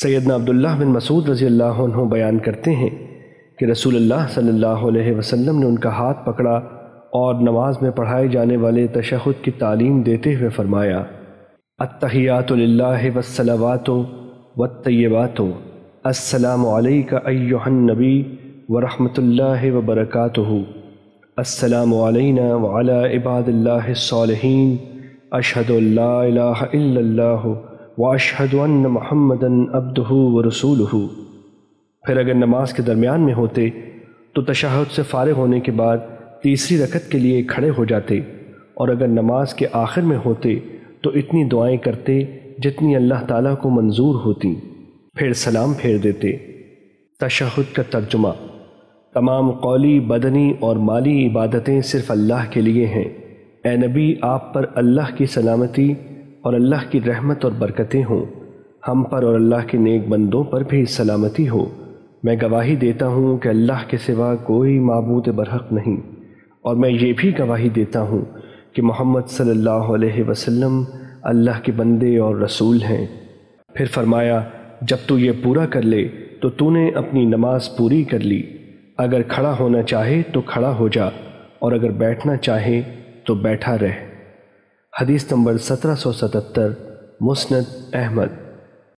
سیدنا عبداللہ بن مسعود رضی اللہ عنہ بیان کرتے ہیں کہ رسول اللہ صلی اللہ علیہ وسلم نے ان کا ہاتھ پکڑا اور نماز میں پڑھائے جانے والے تشہد کی تعلیم دیتے ہوئے فرمایا اتحیات للہ والصلوات والطیبات، السلام علیکہ ایوہ النبی ورحمۃ اللہ وبرکاتہ، السلام علینا وعلی عباد اللہ الصالحین، اشہد اللہ الہ الا اللہ واشہد ان محمدن عبدہ ورسولہ۔ پھر اگر نماز کے درمیان میں ہوتے، تو تشہد سے فارغ ہونے کے بعد تیسری رکعت کے لیے کھڑے ہو جاتے۔ اور اگر نماز کے آخر میں ہوتے، تو اتنی دعائیں کرتے جتنی اللہ تعالیٰ کو منظور ہوتی۔ پھر سلام پھیر دیتے۔ تشہد کا ترجمہ۔ تمام قولی، بدنی اور مالی عبادتیں صرف اللہ کے لیے ہیں۔ اے نبی، آپ پر اللہ کی سلامتی اور اللہ کی رحمت اور برکتیں ہوں۔ ہم پر اور اللہ کے نیک بندوں پر بھی سلامتی ہو۔ میں گواہی دیتا ہوں کہ اللہ کے سوا کوئی معبود برحق نہیں۔ اور میں یہ بھی گواہی دیتا ہوں کہ محمد صلی اللہ علیہ وسلم اللہ کے بندے اور رسول ہیں۔ پھر فرمایا، جب تو یہ پورا کر لے، تو تو نے اپنی نماز پوری کر لی۔ اگر کھڑا ہونا چاہے تو کھڑا ہو جا، اور اگر بیٹھنا چاہے تو بیٹھا رہ۔ حدیث نمبر سترہ سو ستتر مسند احمد۔